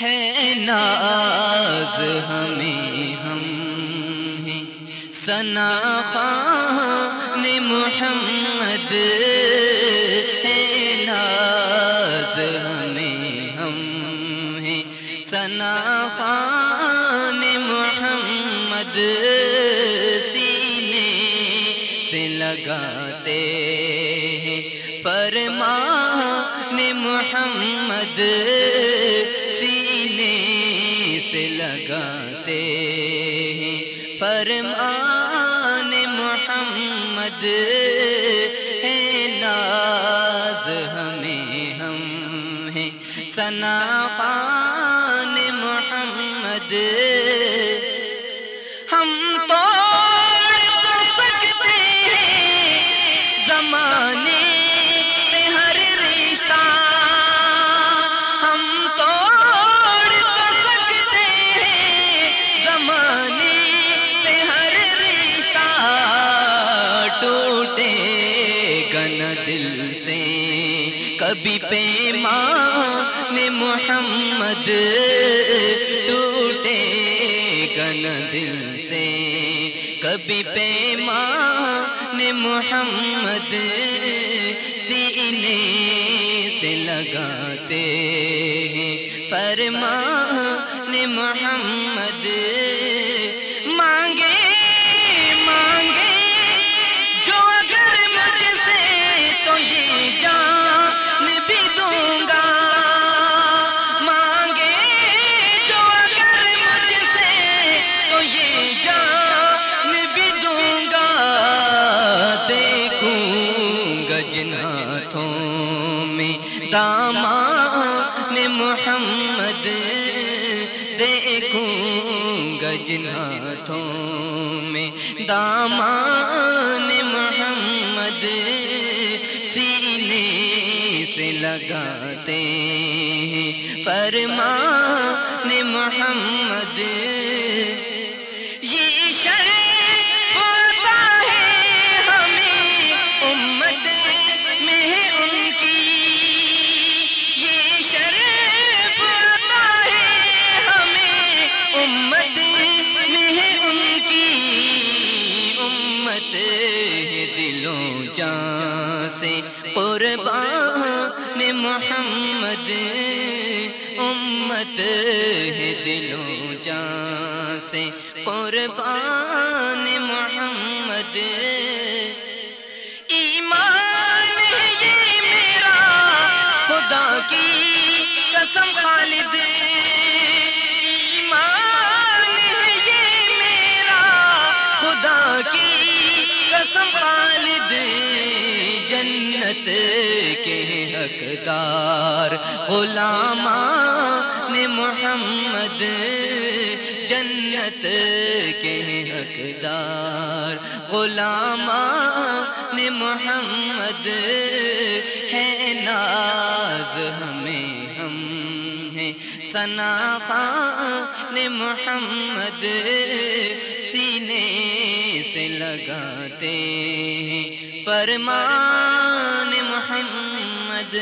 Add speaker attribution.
Speaker 1: ہے ناز ہمیں ہم ہیں۔ سنا خان محمد ہے ناز ہمیں ہم ہیں۔ سنا خان محمد سینے سے لگاتے ہیں۔ فرمان محمد سینے سے لگاتے ہیں۔ فرمان محمد ہے ناز ہمیں ہم ہیں۔ سنا خان محمد دل سے۔ کبھی پیمان محمد ٹوٹے گن دل سے۔ کبھی پیمان محمد سینے سے لگاتے ہیں۔ فرمان محمد محمد دیکھوں گا جن ہاتھوں میں دامان محمد سینے سے لگاتے ہیں۔ فرمان محمد قربان محمد، امت ہے دلوں جان سے۔ قربان محمد، ایمان ہے یہ میرا۔ خدا کی قسم خالد، ایمان ہے یہ میرا۔ خدا کی قسم خالد۔ جنت کے حقدار غلامان محمد جنت کے حقدار غلامان محمد ہے ناز ہمیں ہم ہیں۔ سنا محمد سینے سے لگاتے ہیں۔ فرمان محمد